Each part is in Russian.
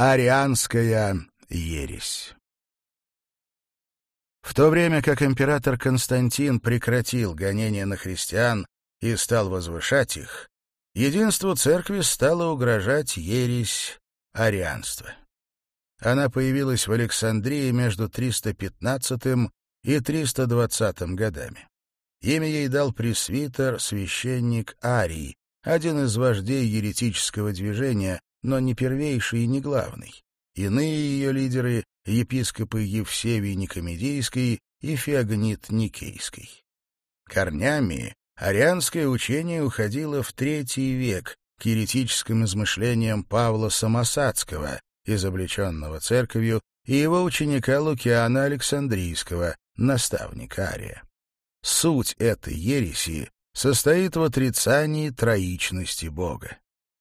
Арианская ересь. В то время как император Константин прекратил гонения на христиан и стал возвышать их, единству церкви стало угрожать ересь арианства. Она появилась в Александрии между 315 и 320 годами. Имя ей дал пресвитер, священник Арий, один из вождей еретического движения, но не первейший и не главный. Иные ее лидеры — епископы Евсевий Никомедийский и Феогнит Никейский. Корнями арианское учение уходило в третий век к еретическим измышлениям Павла Самосадского, изобличенного церковью, и его ученика Лукиана Александрийского, наставника Ария. Суть этой ереси состоит в отрицании троичности Бога.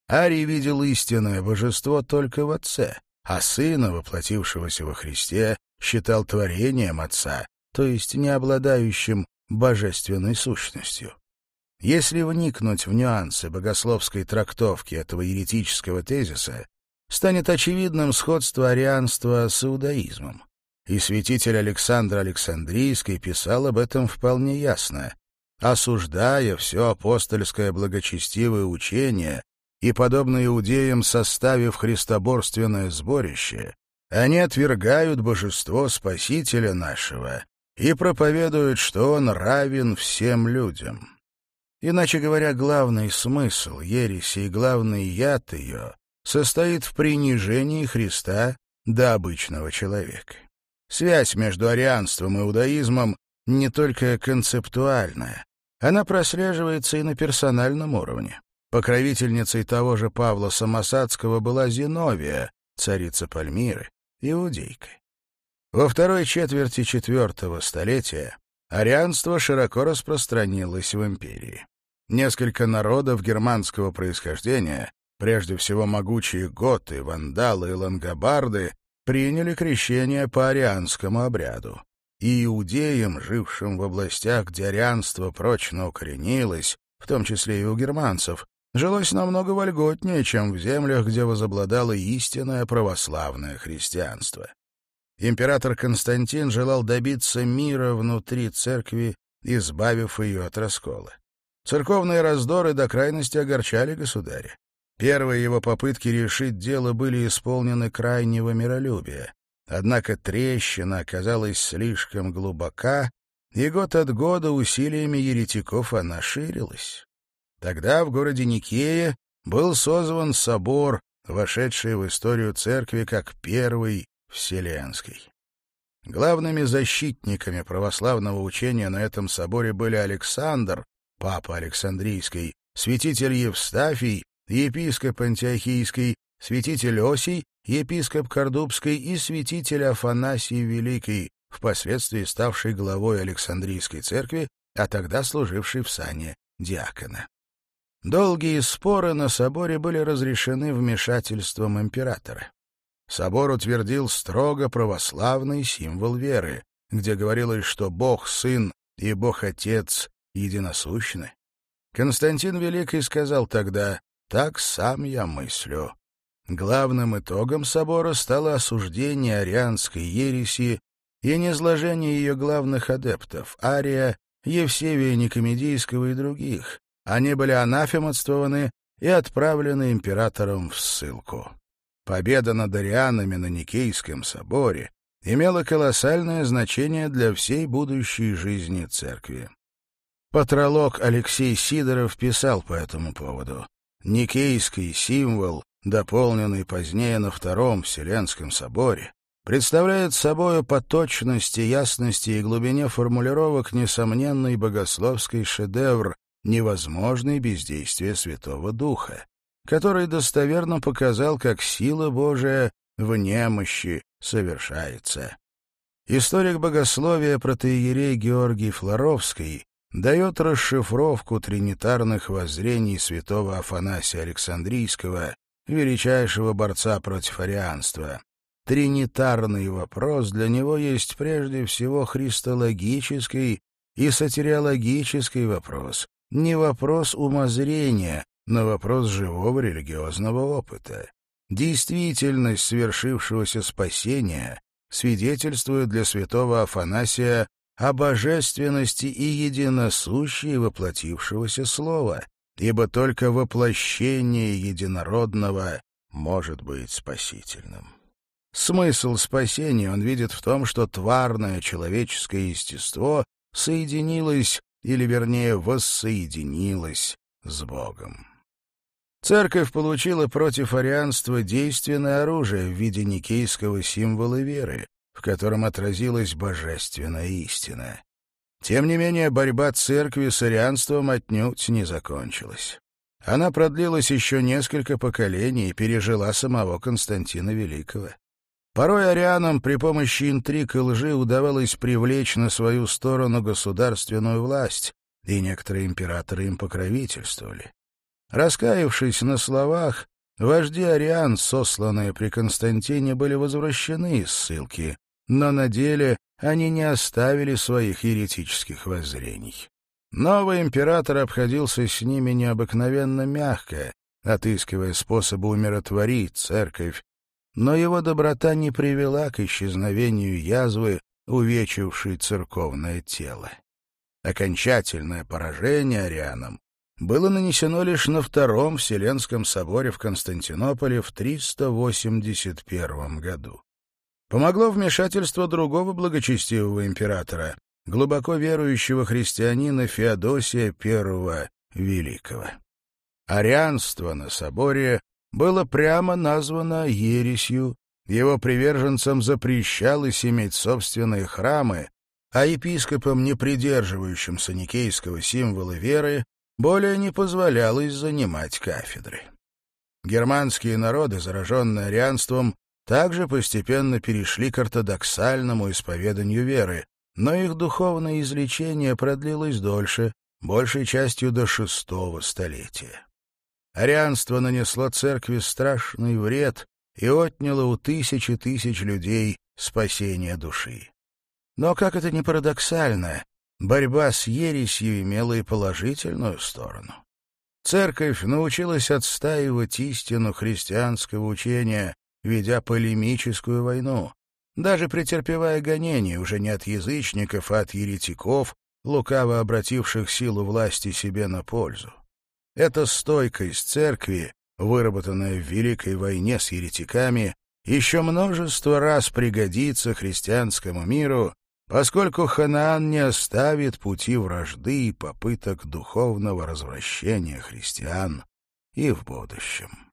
Арий видел истинное божество только в Отце, а Сына, воплотившегося во Христе, считал творением Отца, то есть не обладающим божественной сущностью. Если вникнуть в нюансы богословской трактовки этого еретического тезиса, станет очевидным сходство арианства с иудаизмом. И святитель Александр Александрийский писал об этом вполне ясно. «Осуждая все апостольское благочестивое учение, и, подобно иудеям, составив христоборственное сборище, они отвергают божество Спасителя нашего и проповедуют, что он равен всем людям. Иначе говоря, главный смысл ереси и главный яд ее состоит в принижении Христа до обычного человека. Связь между арианством и иудаизмом не только концептуальная, она прослеживается и на персональном уровне. Покровительницей того же Павла Самосадского была Зиновия, царица Пальмиры, иудейка. Во второй четверти IV столетия арианство широко распространилось в империи. Несколько народов германского происхождения, прежде всего могучие готы, вандалы и лангобарды, приняли крещение по арианскому обряду. И иудеям, жившим в областях, где арианство прочно укоренилось, в том числе и у германцев, жилось намного вольготнее, чем в землях, где возобладало истинное православное христианство. Император Константин желал добиться мира внутри церкви, избавив ее от раскола. Церковные раздоры до крайности огорчали государя. Первые его попытки решить дело были исполнены крайнего миролюбия. Однако трещина оказалась слишком глубока, и год от года усилиями еретиков она ширилась. Тогда в городе Никея был созван собор, вошедший в историю церкви как первый вселенский. Главными защитниками православного учения на этом соборе были Александр, папа Александрийский, святитель Евстафий, епископ Антиохийский, святитель Осий, епископ Кордубский и святитель Афанасий Великий, впоследствии ставший главой Александрийской церкви, а тогда служивший в сане диакона. Долгие споры на соборе были разрешены вмешательством императора. Собор утвердил строго православный символ веры, где говорилось, что Бог Сын и Бог Отец единосущны. Константин Великий сказал тогда «Так сам я мыслю». Главным итогом собора стало осуждение арианской ереси и низложение ее главных адептов — Ария, Евсевия Никомедийского и других, они были анафематствованы и отправлены императором в ссылку. Победа над арианами на Никейском соборе имела колоссальное значение для всей будущей жизни церкви. Патролог Алексей Сидоров писал по этому поводу. Никейский символ, дополненный позднее на Втором Вселенском соборе, представляет собою по точности, ясности и глубине формулировок несомненный богословский шедевр, невозможной бездействия Святого Духа, который достоверно показал, как сила Божия в немощи совершается. Историк богословия протеерей Георгий Флоровский дает расшифровку тринитарных воззрений святого Афанасия Александрийского, величайшего борца против арианства. Тринитарный вопрос для него есть прежде всего христологический и сатириологический вопрос, не вопрос умозрения, но вопрос живого религиозного опыта. Действительность свершившегося спасения свидетельствует для святого Афанасия о божественности и единосущии воплотившегося слова, ибо только воплощение единородного может быть спасительным. Смысл спасения он видит в том, что тварное человеческое естество соединилось или, вернее, воссоединилась с Богом. Церковь получила против арианства действенное оружие в виде никейского символа веры, в котором отразилась божественная истина. Тем не менее, борьба церкви с арианством отнюдь не закончилась. Она продлилась еще несколько поколений и пережила самого Константина Великого. Порой арианам при помощи интриг и лжи удавалось привлечь на свою сторону государственную власть, и некоторые императоры им покровительствовали. Раскаявшись на словах, вожди ариан, сосланные при Константине, были возвращены из ссылки, но на деле они не оставили своих еретических воззрений. Новый император обходился с ними необыкновенно мягко, отыскивая способы умиротворить церковь но его доброта не привела к исчезновению язвы, увечившей церковное тело. Окончательное поражение арианам было нанесено лишь на Втором Вселенском соборе в Константинополе в 381 году. Помогло вмешательство другого благочестивого императора, глубоко верующего христианина Феодосия I Великого. Арианство на соборе было прямо названо ересью, его приверженцам запрещалось иметь собственные храмы, а епископам, не придерживающимся никейского символа веры, более не позволялось занимать кафедры. Германские народы, зараженные арианством, также постепенно перешли к ортодоксальному исповеданию веры, но их духовное излечение продлилось дольше, большей частью до шестого столетия. Арианство нанесло церкви страшный вред и отняло у тысячи тысяч людей спасение души. Но, как это ни парадоксально, борьба с ересью имела и положительную сторону. Церковь научилась отстаивать истину христианского учения, ведя полемическую войну, даже претерпевая гонения уже не от язычников, а от еретиков, лукаво обративших силу власти себе на пользу. Эта стойкость церкви, выработанная в Великой войне с еретиками, еще множество раз пригодится христианскому миру, поскольку Ханаан не оставит пути вражды и попыток духовного развращения христиан и в будущем.